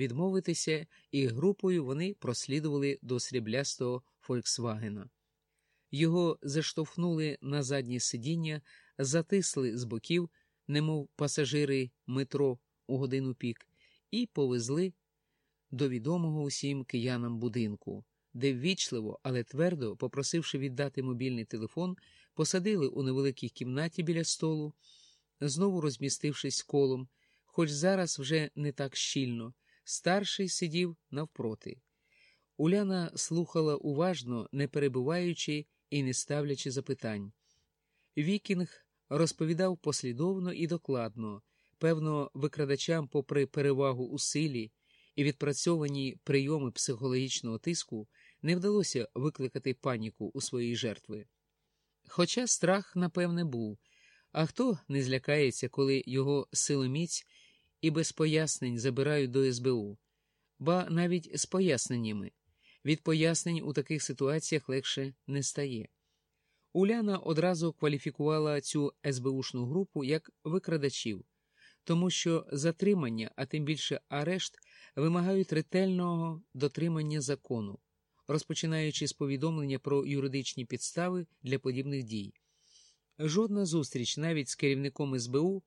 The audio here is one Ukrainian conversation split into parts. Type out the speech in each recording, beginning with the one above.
відмовитися, і групою вони прослідували до сріблястого Фольксвагена. Його заштовхнули на заднє сидіння, затисли з боків, немов пасажири метро у годину пік, і повезли до відомого усім киянам будинку, де ввічливо, але твердо, попросивши віддати мобільний телефон, посадили у невеликій кімнаті біля столу, знову розмістившись колом, хоч зараз вже не так щільно, старший сидів навпроти. Уляна слухала уважно, не перебиваючи і не ставлячи запитань. Вікінг розповідав послідовно і докладно, певно, викрадачам, попри перевагу у силі і відпрацьовані прийоми психологічного тиску, не вдалося викликати паніку у своїй жертви. Хоча страх, напевне, був, а хто не злякається, коли його силоміць і без пояснень забирають до СБУ, ба навіть з поясненнями. Від пояснень у таких ситуаціях легше не стає. Уляна одразу кваліфікувала цю СБУшну групу як викрадачів, тому що затримання, а тим більше арешт, вимагають ретельного дотримання закону, розпочинаючи з повідомлення про юридичні підстави для подібних дій. Жодна зустріч навіть з керівником СБУ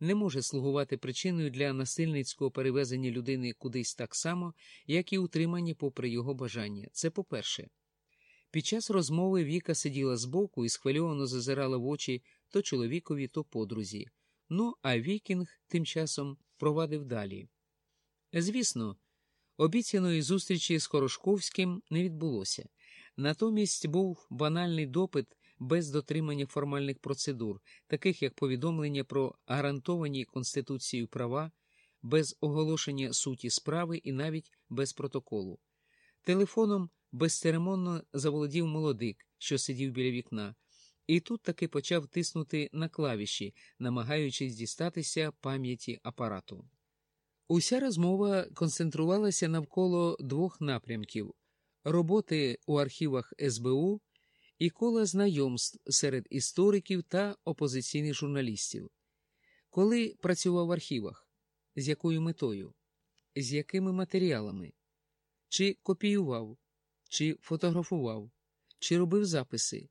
не може слугувати причиною для насильницького перевезення людини кудись так само, як і утримання попри його бажання. Це по-перше. Під час розмови Віка сиділа збоку і схвильовано зазирала в очі то чоловікові, то подрузі. Ну, а Вікінг тим часом провадив далі. Звісно, обіцяної зустрічі з Хорошковським не відбулося. Натомість був банальний допит без дотримання формальних процедур, таких як повідомлення про гарантовані Конституцією права, без оголошення суті справи і навіть без протоколу. Телефоном безцеремонно заволодів молодик, що сидів біля вікна, і тут таки почав тиснути на клавіші, намагаючись дістатися пам'яті апарату. Уся розмова концентрувалася навколо двох напрямків роботи у архівах СБУ і кола знайомств серед істориків та опозиційних журналістів. Коли працював в архівах, з якою метою, з якими матеріалами, чи копіював, чи фотографував, чи робив записи,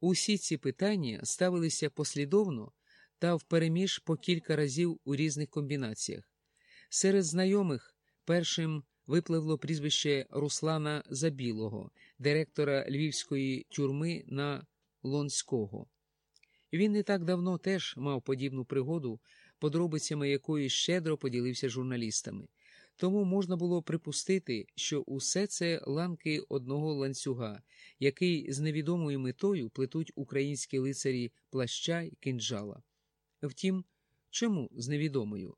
усі ці питання ставилися послідовно та впереміж по кілька разів у різних комбінаціях. Серед знайомих першим випливло прізвище Руслана Забілого, директора львівської тюрми на Лонського. Він не так давно теж мав подібну пригоду, подробицями якої щедро поділився журналістами. Тому можна було припустити, що усе це ланки одного ланцюга, який з невідомою метою плетуть українські лицарі плаща й кинджала. Втім, чому з невідомою?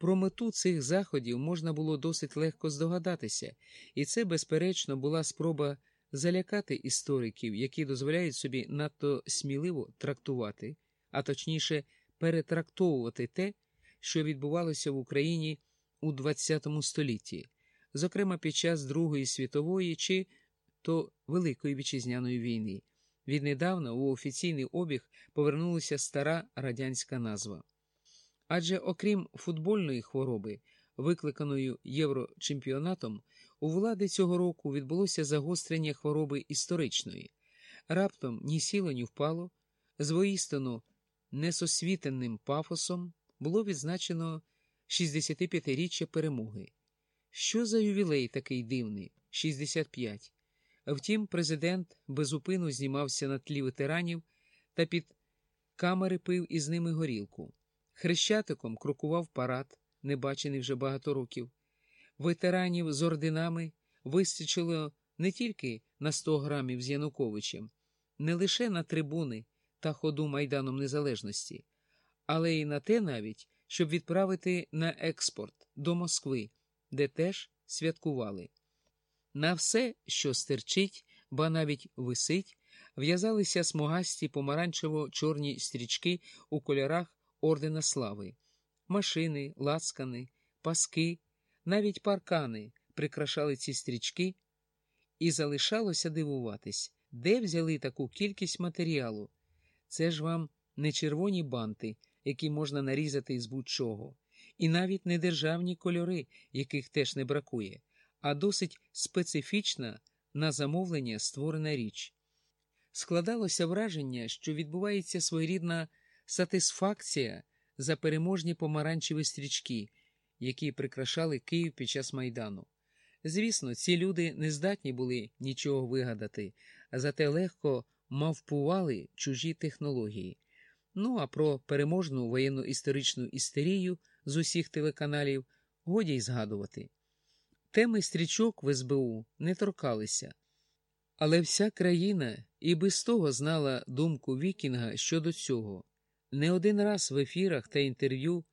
Про мету цих заходів можна було досить легко здогадатися, і це, безперечно, була спроба залякати істориків, які дозволяють собі надто сміливо трактувати, а точніше, перетрактовувати те, що відбувалося в Україні у ХХ столітті, зокрема під час Другої світової чи то Великої вітчизняної війни. Віднедавна у офіційний обіг повернулася стара радянська назва. Адже окрім футбольної хвороби, викликаної єврочемпіонатом, у влади цього року відбулося загострення хвороби історичної. Раптом ні сіло, ні впало, з воістину несосвітенним пафосом було відзначено 65-річчя перемоги. Що за ювілей такий дивний? 65. Втім, президент безупину знімався на тлі ветеранів та під камери пив із ними горілку. Хрещатиком крокував парад, не бачений вже багато років. Ветеранів з орденами вистачило не тільки на 100 грамів з Януковичем, не лише на трибуни та ходу Майданом Незалежності, але й на те навіть, щоб відправити на експорт до Москви, де теж святкували. На все, що стерчить, ба навіть висить, в'язалися смугасті помаранчево-чорні стрічки у кольорах Ордена Слави, машини, лацкани, паски, навіть паркани прикрашали ці стрічки, і залишалося дивуватись, де взяли таку кількість матеріалу. Це ж вам не червоні банти, які можна нарізати із будь-чого, і навіть не державні кольори, яких теж не бракує, а досить специфічна на замовлення створена річ. Складалося враження, що відбувається своєрідна сатисфакція за переможні помаранчеві стрічки, які прикрашали Київ під час майдану. Звісно, ці люди не здатні були нічого вигадати, зате легко мавпували чужі технології. Ну а про переможну воєнно-історичну істерію з усіх телеканалів годі й згадувати. Теми стрічок в СБУ не торкалися, але вся країна і без того знала думку Вікінга щодо цього. Не один раз в ефірах та інтерв'ю,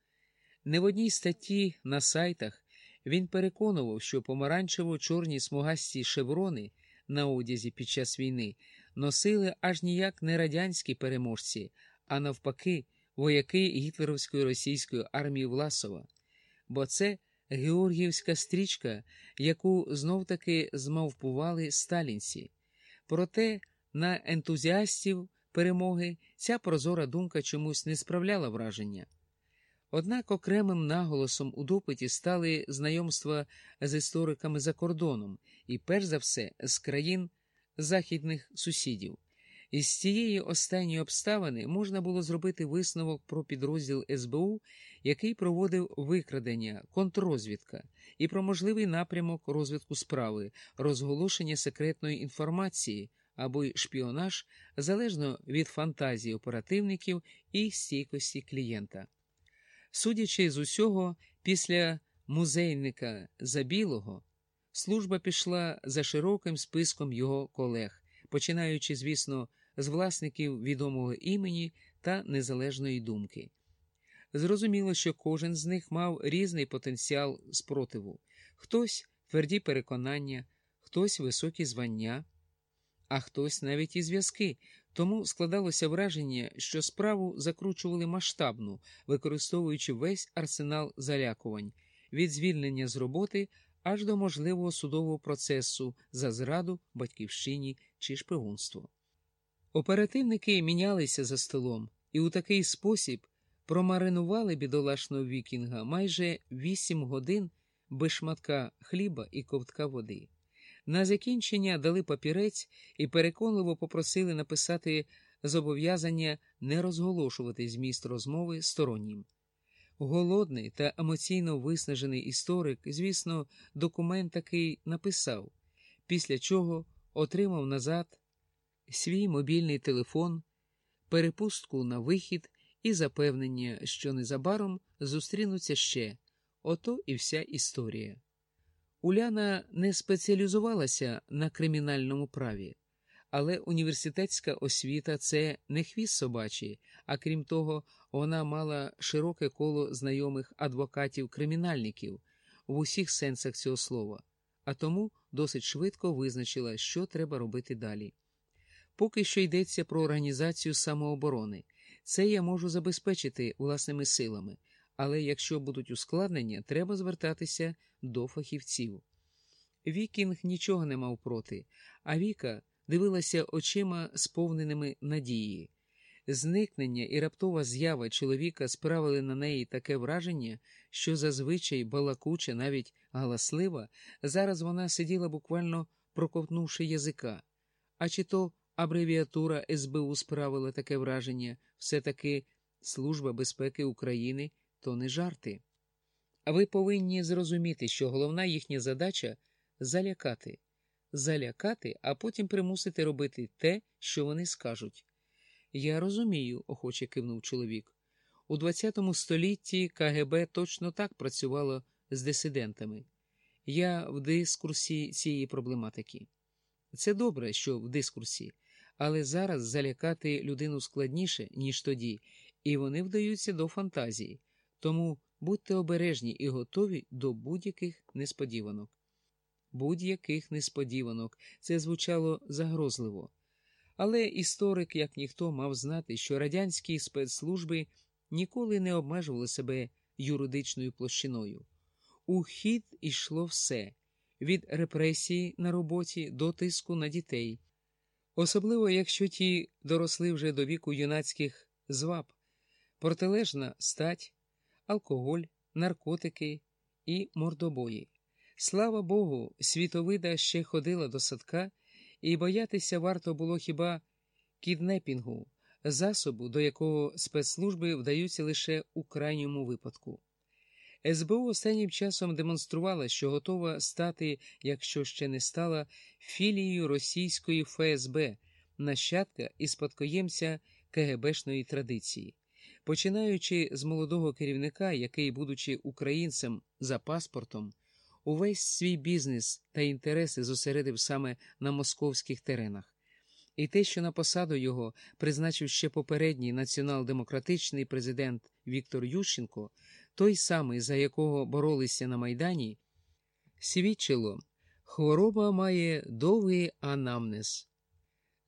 не в одній статті на сайтах він переконував, що помаранчево-чорні смугасті шеврони на одязі під час війни носили аж ніяк не радянські переможці, а навпаки, вояки гітлерівської російської армії Власова. Бо це Георгіївська стрічка, яку знов таки змавпували сталінці. Проте на ентузіастів перемоги ця прозора думка чомусь не справляла враження. Однак окремим наголосом у допиті стали знайомства з істориками за кордоном і, перш за все, з країн західних сусідів. Із цієї останньої обставини можна було зробити висновок про підрозділ СБУ, який проводив викрадення, контррозвідка і про можливий напрямок розвитку справи, розголошення секретної інформації або й шпіонаж залежно від фантазії оперативників і стійкості клієнта. Судячи з усього, після музейника Забілого, служба пішла за широким списком його колег, починаючи, звісно, з власників відомого імені та незалежної думки. Зрозуміло, що кожен з них мав різний потенціал спротиву, хтось тверді переконання, хтось високі звання, а хтось навіть і зв'язки. Тому складалося враження, що справу закручували масштабну, використовуючи весь арсенал залякувань від звільнення з роботи аж до можливого судового процесу за зраду, батьківщині чи шпигунство. Оперативники мінялися за столом і у такий спосіб промаринували бідолашного вікінга майже вісім годин без шматка хліба і ковтка води. На закінчення дали папірець і переконливо попросили написати зобов'язання не розголошувати зміст розмови стороннім. Голодний та емоційно виснажений історик, звісно, документ такий написав, після чого отримав назад свій мобільний телефон, перепустку на вихід і запевнення, що незабаром зустрінуться ще ото і вся історія. Уляна не спеціалізувалася на кримінальному праві, але університетська освіта це не хвіст собачий, а крім того, вона мала широке коло знайомих адвокатів-кримінальників в усіх сенсах цього слова, а тому досить швидко визначила, що треба робити далі. Поки що йдеться про організацію самооборони, це я можу забезпечити власними силами, але якщо будуть ускладнення, треба звертатися до фахівців. Вікінг нічого не мав проти, а Віка дивилася очима, сповненими надії. Зникнення і раптова з'ява чоловіка справили на неї таке враження, що зазвичай балакуча, навіть галаслива, зараз вона сиділа буквально проковтнувши язика. А чи то абревіатура СБУ справила таке враження, все таки Служба безпеки України то не жарти. Ви повинні зрозуміти, що головна їхня задача залякати, залякати, а потім примусити робити те, що вони скажуть. Я розумію, охоче кивнув чоловік. У ХХ столітті КГБ точно так працювало з дисидентами. Я в дискурсі цієї проблематики. Це добре, що в дискурсі, але зараз залякати людину складніше, ніж тоді, і вони вдаються до фантазії. Тому будьте обережні і готові до будь-яких несподіванок. Будь-яких несподіванок це звучало загрозливо. Але історик, як ніхто, мав знати, що радянські спецслужби ніколи не обмежували себе юридичною площиною. У хід ішло все від репресії на роботі до тиску на дітей, особливо якщо ті доросли вже до віку юнацьких зваб, протилежна стать, алкоголь, наркотики і мордобої. Слава Богу, світовида ще ходила до садка, і боятися варто було хіба кіднепінгу, засобу, до якого спецслужби вдаються лише у крайньому випадку. СБУ останнім часом демонструвала, що готова стати, якщо ще не стала, філією російської ФСБ, нащадка і спадкоємця КГБшної традиції. Починаючи з молодого керівника, який, будучи українцем за паспортом, увесь свій бізнес та інтереси зосередив саме на московських теренах. І те, що на посаду його призначив ще попередній націонал-демократичний президент Віктор Ющенко, той самий, за якого боролися на Майдані, свідчило, хвороба має довгий анамнез.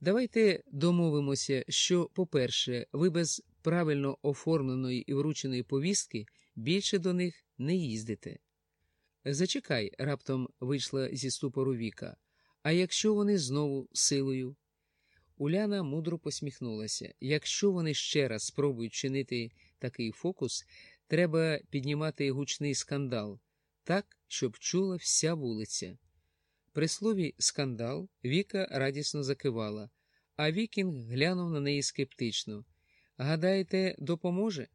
Давайте домовимося, що, по-перше, ви без правильно оформленої і врученої повістки більше до них не їздите. Зачекай, раптом вийшла зі ступору Віка. А якщо вони знову силою? Уляна мудро посміхнулася. Якщо вони ще раз спробують чинити такий фокус, треба піднімати гучний скандал так, щоб чула вся вулиця. При слові скандал Віка радісно закивала, а Вікінг глянув на неї скептично. Гадаєте, допоможе?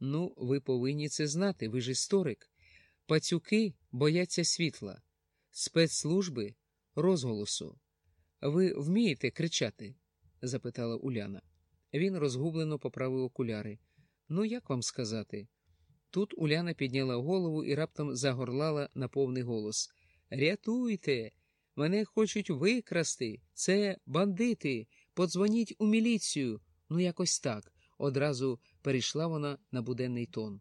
Ну, ви повинні це знати, ви ж історик. Пацюки бояться світла, спецслужби розголосу. Ви вмієте кричати? запитала Уляна. Він розгублено поправив окуляри. Ну, як вам сказати? Тут Уляна підняла голову і раптом загорлала на повний голос. Рятуйте, мене хочуть викрасти. Це бандити. Подзвоніть у міліцію. Ну, якось так. Одразу перейшла вона на буденний тон.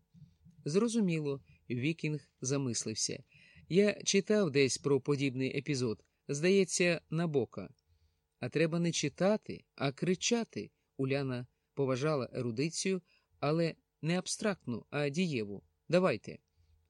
Зрозуміло, Вікінг замислився. Я читав десь про подібний епізод. Здається, Набокова. А треба не читати, а кричати. Уляна поважала ерудицію, але не абстрактну, а дієву. Давайте.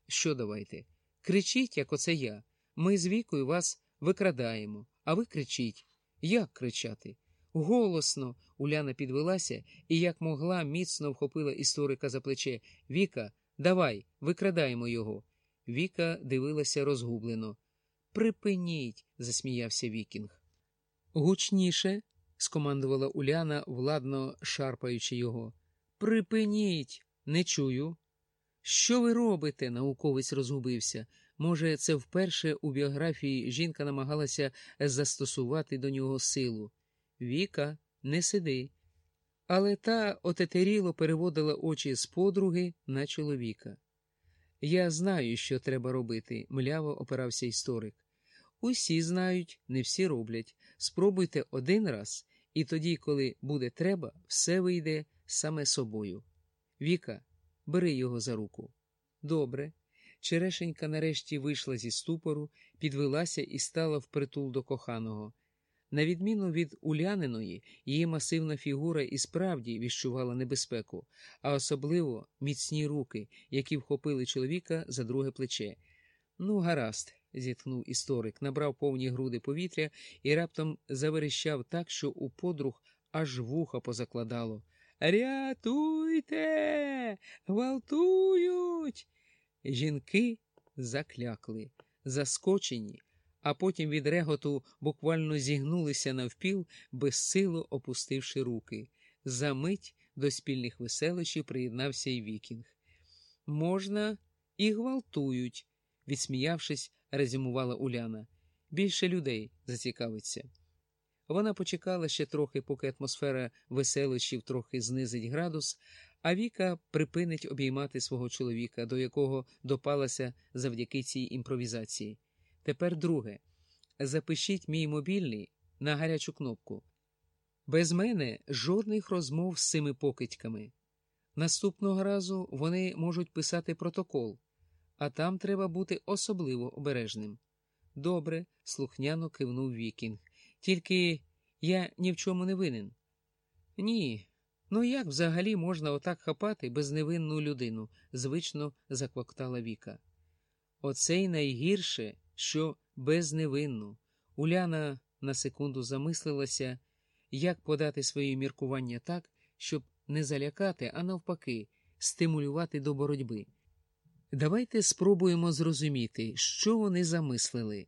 Що давайте? Кричіть, як оце я. Ми з вікою вас викрадаємо, а ви кричіть. Як кричати? Голосно. Уляна підвелася і, як могла, міцно вхопила історика за плече. Віка, давай, викрадаємо його. Віка дивилася розгублено. Припиніть, засміявся Вікінг. Гучніше, скомандувала Уляна, владно шарпаючи його. Припиніть, не чую. Що ви робите? науковець розгубився. Може, це вперше у біографії жінка намагалася застосувати до нього силу. Віка, не сиди. Але та отетеріло переводила очі з подруги на чоловіка. Я знаю, що треба робити, мляво опирався історик. Усі знають, не всі роблять. Спробуйте один раз, і тоді, коли буде треба, все вийде саме собою. Віка, бери його за руку. Добре. Черешенька нарешті вийшла зі ступору, підвелася і стала впритул до коханого. На відміну від уляниної, її масивна фігура і справді віщувала небезпеку, а особливо міцні руки, які вхопили чоловіка за друге плече. Ну, гаразд, зітхнув історик, набрав повні груди повітря і раптом заверещав так, що у подруг аж вуха позакладало. Рятуйте, гвалтують. Жінки заклякли, заскочені, а потім від реготу буквально зігнулися навпіл, безсило опустивши руки. За мить до спільних веселощів приєднався й Вікінг. Можна і гвалтують, відсміявшись, резюмувала Уляна. Більше людей зацікавиться. Вона почекала ще трохи, поки атмосфера веселощів трохи знизить градус, а Віка припинить обіймати свого чоловіка, до якого допалася завдяки цій імпровізації. Тепер друге. Запишіть мій мобільний на гарячу кнопку. Без мене жодних розмов з цими покидьками. Наступного разу вони можуть писати протокол, а там треба бути особливо обережним. Добре, слухняно кивнув Вікінг. Тільки я ні в чому не винен. Ні. Ну як взагалі можна отак хапати безневинну людину? звично заквоктала Віка. Оце й найгірше, що безневинну. Уляна на секунду замислилася, як подати свої міркування так, щоб не залякати, а навпаки, стимулювати до боротьби. Давайте спробуємо зрозуміти, що вони замислили.